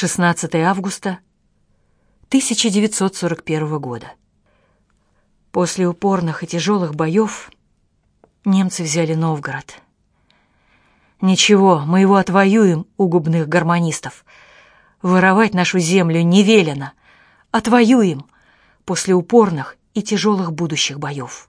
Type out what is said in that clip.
16 августа 1941 года. После упорных и тяжелых боев немцы взяли Новгород. Ничего, мы его отвоюем у губных гармонистов. Воровать нашу землю не велено. Отвоюем после упорных и тяжелых будущих боев.